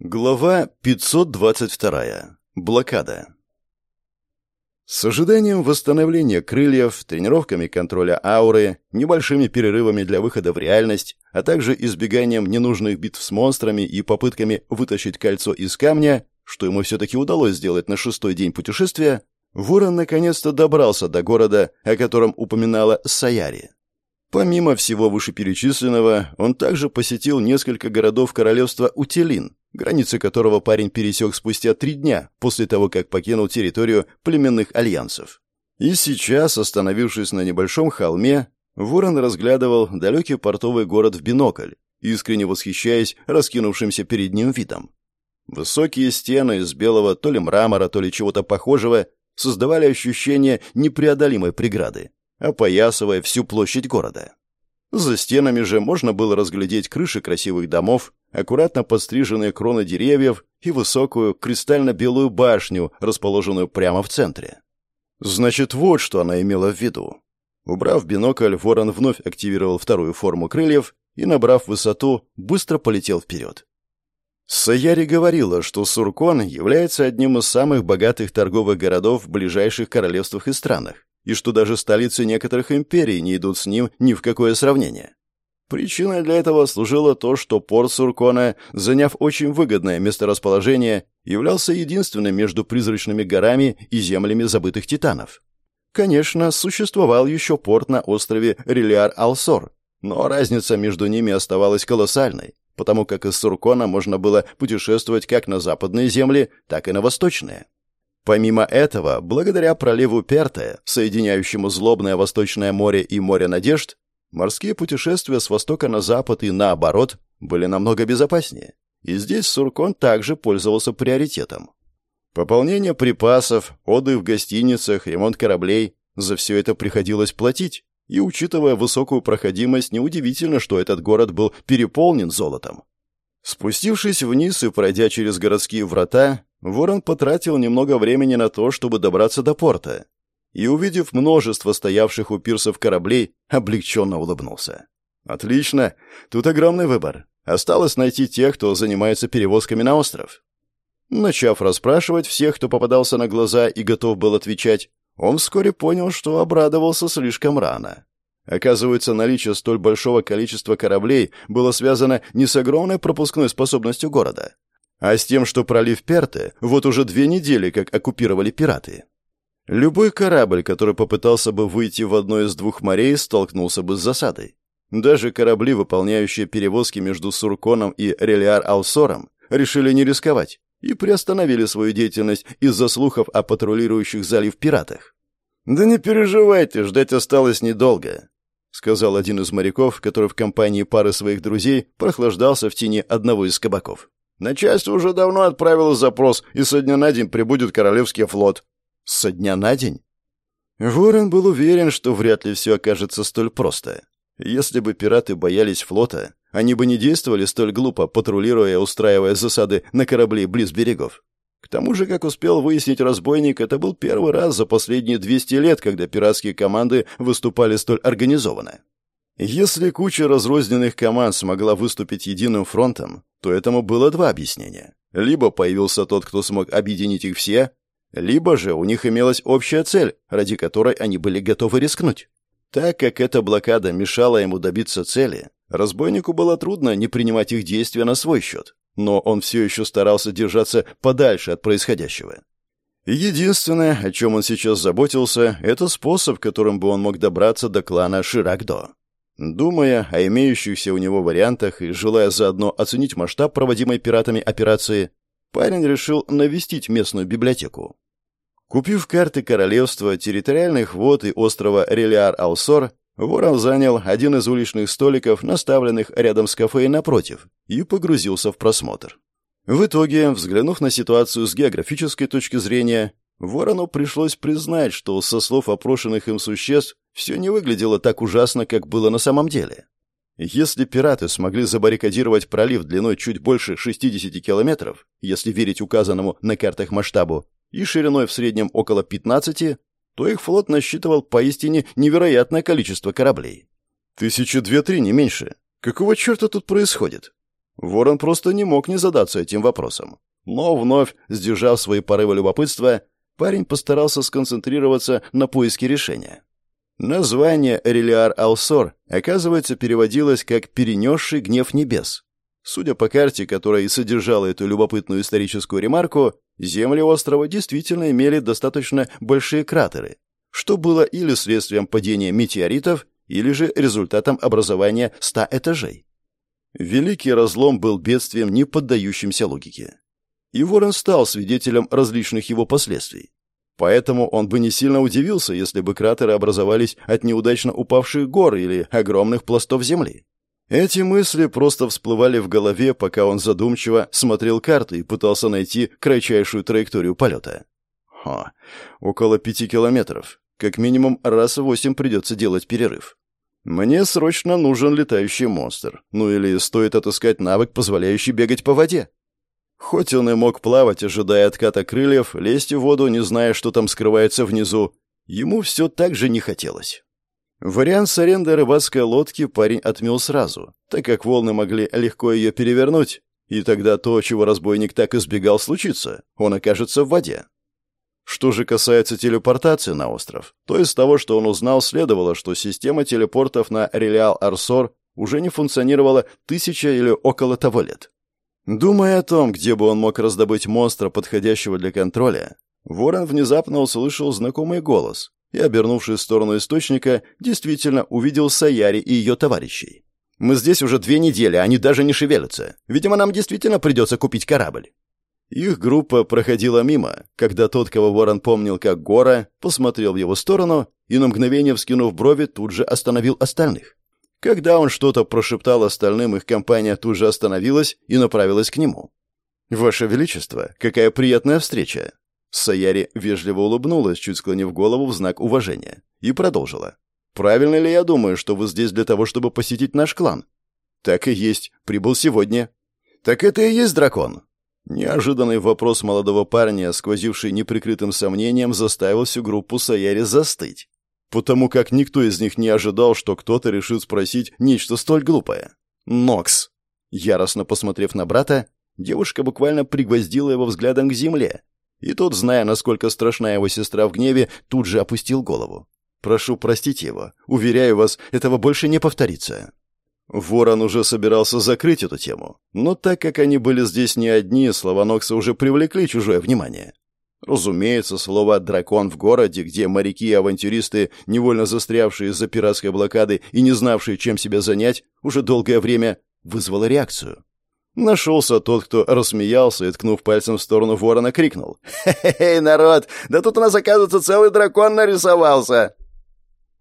Глава 522. Блокада. С ожиданием восстановления крыльев, тренировками контроля ауры, небольшими перерывами для выхода в реальность, а также избеганием ненужных битв с монстрами и попытками вытащить кольцо из камня, что ему все-таки удалось сделать на шестой день путешествия, Ворон наконец-то добрался до города, о котором упоминала Саяри. Помимо всего вышеперечисленного, он также посетил несколько городов королевства Утилин, границы которого парень пересек спустя три дня после того, как покинул территорию племенных альянсов. И сейчас, остановившись на небольшом холме, Ворон разглядывал далекий портовый город в бинокль, искренне восхищаясь раскинувшимся перед ним видом. Высокие стены из белого то ли мрамора, то ли чего-то похожего создавали ощущение непреодолимой преграды опоясывая всю площадь города. За стенами же можно было разглядеть крыши красивых домов, аккуратно подстриженные кроны деревьев и высокую кристально-белую башню, расположенную прямо в центре. Значит, вот что она имела в виду. Убрав бинокль, ворон вновь активировал вторую форму крыльев и, набрав высоту, быстро полетел вперед. Саяри говорила, что Суркон является одним из самых богатых торговых городов в ближайших королевствах и странах, и что даже столицы некоторых империй не идут с ним ни в какое сравнение. Причиной для этого служило то, что порт Суркона, заняв очень выгодное месторасположение, являлся единственным между призрачными горами и землями забытых титанов. Конечно, существовал еще порт на острове Релиар-Алсор, но разница между ними оставалась колоссальной, потому как из Суркона можно было путешествовать как на западные земли, так и на восточные. Помимо этого, благодаря проливу Перте, соединяющему злобное Восточное море и море надежд, морские путешествия с востока на запад и наоборот были намного безопаснее. И здесь Суркон также пользовался приоритетом. Пополнение припасов, отдых в гостиницах, ремонт кораблей – за все это приходилось платить. И учитывая высокую проходимость, неудивительно, что этот город был переполнен золотом. Спустившись вниз и пройдя через городские врата, Ворон потратил немного времени на то, чтобы добраться до порта, и, увидев множество стоявших у пирсов кораблей, облегченно улыбнулся. «Отлично! Тут огромный выбор. Осталось найти тех, кто занимается перевозками на остров». Начав расспрашивать всех, кто попадался на глаза и готов был отвечать, он вскоре понял, что обрадовался слишком рано. Оказывается, наличие столь большого количества кораблей было связано не с огромной пропускной способностью города, а с тем, что пролив Перте вот уже две недели как оккупировали пираты. Любой корабль, который попытался бы выйти в одно из двух морей, столкнулся бы с засадой. Даже корабли, выполняющие перевозки между Сурконом и Релиар-Алсором, решили не рисковать и приостановили свою деятельность из-за слухов о патрулирующих залив пиратах. «Да не переживайте, ждать осталось недолго», — сказал один из моряков, который в компании пары своих друзей прохлаждался в тени одного из кабаков. Начальство уже давно отправило запрос, и со дня на день прибудет Королевский флот. Со дня на день? Ворон был уверен, что вряд ли все окажется столь просто. Если бы пираты боялись флота, они бы не действовали столь глупо, патрулируя и устраивая засады на корабли близ берегов. К тому же, как успел выяснить разбойник, это был первый раз за последние 200 лет, когда пиратские команды выступали столь организованно. Если куча разрозненных команд смогла выступить единым фронтом, то этому было два объяснения. Либо появился тот, кто смог объединить их все, либо же у них имелась общая цель, ради которой они были готовы рискнуть. Так как эта блокада мешала ему добиться цели, разбойнику было трудно не принимать их действия на свой счет, но он все еще старался держаться подальше от происходящего. Единственное, о чем он сейчас заботился, это способ, которым бы он мог добраться до клана Ширагдо. Думая о имеющихся у него вариантах и желая заодно оценить масштаб проводимой пиратами операции, парень решил навестить местную библиотеку. Купив карты королевства, территориальных вод и острова Релиар-Алсор, Ворон занял один из уличных столиков, наставленных рядом с кафе напротив, и погрузился в просмотр. В итоге, взглянув на ситуацию с географической точки зрения, Ворону пришлось признать, что со слов опрошенных им существ все не выглядело так ужасно, как было на самом деле. Если пираты смогли забаррикадировать пролив длиной чуть больше 60 километров, если верить указанному на картах масштабу, и шириной в среднем около 15, то их флот насчитывал поистине невероятное количество кораблей. Тысячи две-три, не меньше. Какого черта тут происходит? Ворон просто не мог не задаться этим вопросом. Но вновь, сдержав свои порывы любопытства, парень постарался сконцентрироваться на поиске решения. Название «Релиар Алсор» оказывается переводилось как «перенесший гнев небес». Судя по карте, которая и содержала эту любопытную историческую ремарку, земли острова действительно имели достаточно большие кратеры, что было или следствием падения метеоритов, или же результатом образования ста этажей. Великий разлом был бедствием, не поддающимся логике. И Ворон стал свидетелем различных его последствий. Поэтому он бы не сильно удивился, если бы кратеры образовались от неудачно упавших гор или огромных пластов земли. Эти мысли просто всплывали в голове, пока он задумчиво смотрел карты и пытался найти кратчайшую траекторию полета. Хо, около пяти километров. Как минимум раз в восемь придется делать перерыв. Мне срочно нужен летающий монстр. Ну или стоит отыскать навык, позволяющий бегать по воде. Хоть он и мог плавать, ожидая отката крыльев, лезть в воду, не зная, что там скрывается внизу, ему все так же не хотелось. Вариант с арендой рыбацкой лодки парень отмел сразу, так как волны могли легко ее перевернуть, и тогда то, чего разбойник так избегал, случится, он окажется в воде. Что же касается телепортации на остров, то из того, что он узнал, следовало, что система телепортов на Релиал-Арсор уже не функционировала тысяча или около того лет. Думая о том, где бы он мог раздобыть монстра, подходящего для контроля, Ворон внезапно услышал знакомый голос и, обернувшись в сторону источника, действительно увидел Саяри и ее товарищей. «Мы здесь уже две недели, они даже не шевелятся. Видимо, нам действительно придется купить корабль». Их группа проходила мимо, когда тот, кого Ворон помнил как Гора, посмотрел в его сторону и на мгновение, вскинув брови, тут же остановил остальных. Когда он что-то прошептал остальным, их компания тут же остановилась и направилась к нему. «Ваше Величество, какая приятная встреча!» Саяри вежливо улыбнулась, чуть склонив голову в знак уважения, и продолжила. «Правильно ли я думаю, что вы здесь для того, чтобы посетить наш клан?» «Так и есть. Прибыл сегодня». «Так это и есть дракон?» Неожиданный вопрос молодого парня, сквозивший неприкрытым сомнением, заставил всю группу Саяри застыть потому как никто из них не ожидал, что кто-то решит спросить нечто столь глупое. «Нокс!» Яростно посмотрев на брата, девушка буквально пригвоздила его взглядом к земле. И тот, зная, насколько страшна его сестра в гневе, тут же опустил голову. «Прошу простить его. Уверяю вас, этого больше не повторится». Ворон уже собирался закрыть эту тему, но так как они были здесь не одни, слова Нокса уже привлекли чужое внимание. Разумеется, слово «дракон» в городе, где моряки и авантюристы, невольно застрявшие из-за пиратской блокады и не знавшие, чем себя занять, уже долгое время вызвало реакцию. Нашелся тот, кто рассмеялся и, ткнув пальцем в сторону ворона, крикнул. «Хе-хе-хей, народ! Да тут у нас, оказывается, целый дракон нарисовался!»